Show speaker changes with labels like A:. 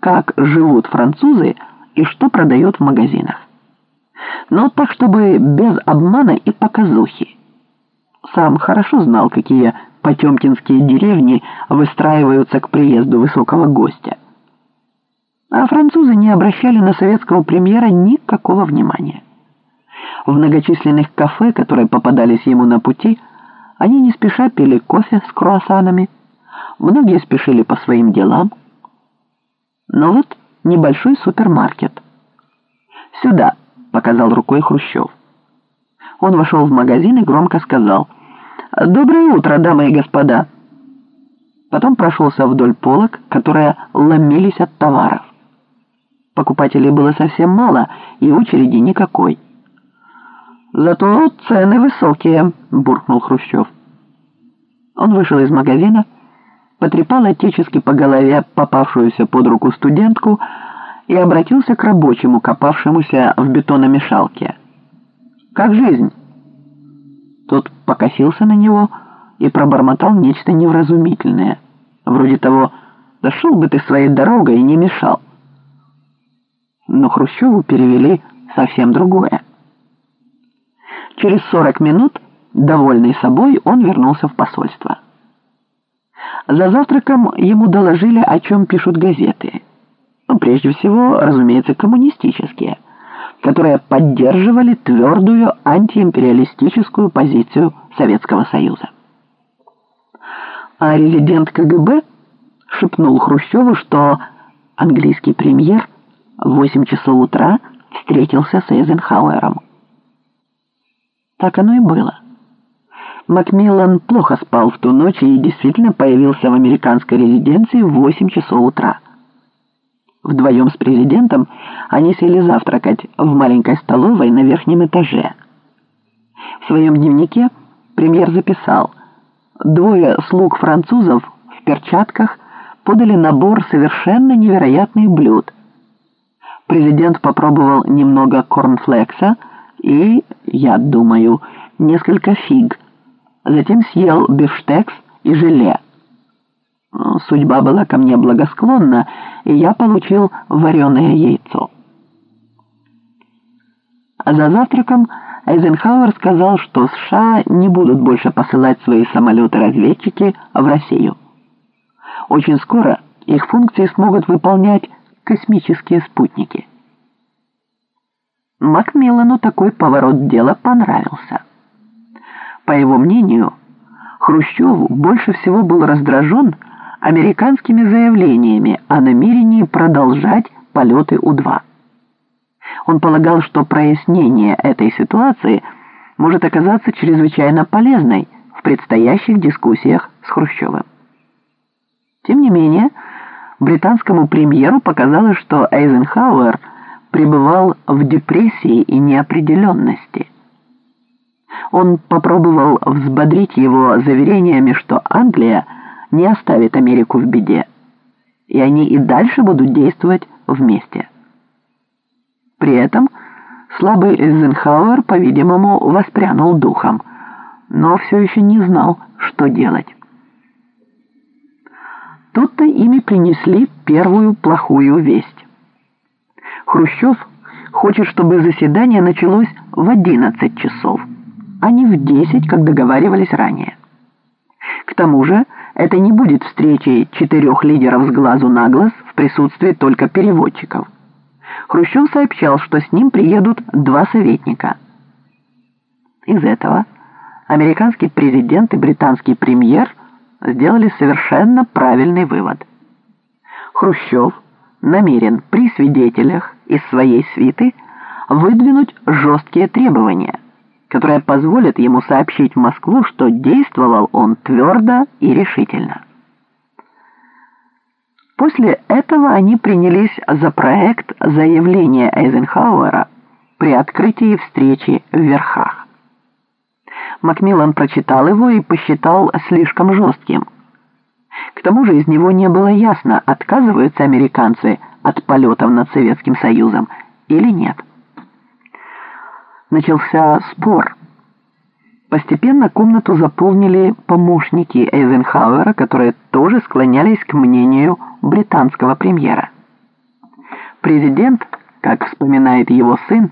A: как живут французы и что продают в магазинах. Но так, чтобы без обмана и показухи. Сам хорошо знал, какие потемкинские деревни выстраиваются к приезду высокого гостя. А французы не обращали на советского премьера никакого внимания. В многочисленных кафе, которые попадались ему на пути, они не спеша пили кофе с круассанами, многие спешили по своим делам. Но вот небольшой супермаркет. «Сюда», — показал рукой Хрущев. Он вошел в магазин и громко сказал «Доброе утро, дамы и господа». Потом прошелся вдоль полок, которые ломились от товаров. Покупателей было совсем мало, и очереди никакой. «Зато цены высокие», — буркнул Хрущев. Он вышел из магазина, потрепал отечески по голове попавшуюся под руку студентку и обратился к рабочему, копавшемуся в бетономешалке. «Как жизнь?» Тот покосился на него и пробормотал нечто невразумительное, вроде того «Дошел бы ты своей дорогой и не мешал». Но Хрущеву перевели совсем другое. Через 40 минут, довольный собой, он вернулся в посольство. За завтраком ему доложили, о чем пишут газеты. Ну, прежде всего, разумеется, коммунистические, которые поддерживали твердую антиимпериалистическую позицию Советского Союза. А резидент КГБ шепнул Хрущеву, что английский премьер в 8 часов утра встретился с Эйзенхауэром. Так оно и было. Макмиллан плохо спал в ту ночь и действительно появился в американской резиденции в 8 часов утра. Вдвоем с президентом они сели завтракать в маленькой столовой на верхнем этаже. В своем дневнике премьер записал «Двое слуг французов в перчатках подали набор совершенно невероятных блюд. Президент попробовал немного корнфлекса и, я думаю, несколько фиг» затем съел бифштекс и желе. Судьба была ко мне благосклонна, и я получил вареное яйцо. За завтраком Эйзенхауэр сказал, что США не будут больше посылать свои самолеты-разведчики в Россию. Очень скоро их функции смогут выполнять космические спутники. Макмиллану такой поворот дела понравился. По его мнению, Хрущеву больше всего был раздражен американскими заявлениями о намерении продолжать полеты У-2. Он полагал, что прояснение этой ситуации может оказаться чрезвычайно полезной в предстоящих дискуссиях с Хрущевым. Тем не менее, британскому премьеру показалось, что Эйзенхауэр пребывал в депрессии и неопределенности – он попробовал взбодрить его заверениями, что Англия не оставит Америку в беде, и они и дальше будут действовать вместе. При этом слабый Эйзенхауэр, по-видимому, воспрянул духом, но все еще не знал, что делать. Тут-то ими принесли первую плохую весть. Хрущев хочет, чтобы заседание началось в 11 часов а не в 10, как договаривались ранее. К тому же это не будет встречей четырех лидеров с глазу на глаз в присутствии только переводчиков. Хрущев сообщал, что с ним приедут два советника. Из этого американский президент и британский премьер сделали совершенно правильный вывод. Хрущев намерен при свидетелях из своей свиты выдвинуть жесткие требования – которая позволит ему сообщить в Москву, что действовал он твердо и решительно. После этого они принялись за проект заявления Эйзенхауэра при открытии встречи в Верхах. Макмиллан прочитал его и посчитал слишком жестким. К тому же из него не было ясно, отказываются американцы от полетов над Советским Союзом или нет начался спор. Постепенно комнату заполнили помощники Эйзенхауэра, которые тоже склонялись к мнению британского премьера. президент, как вспоминает его сын,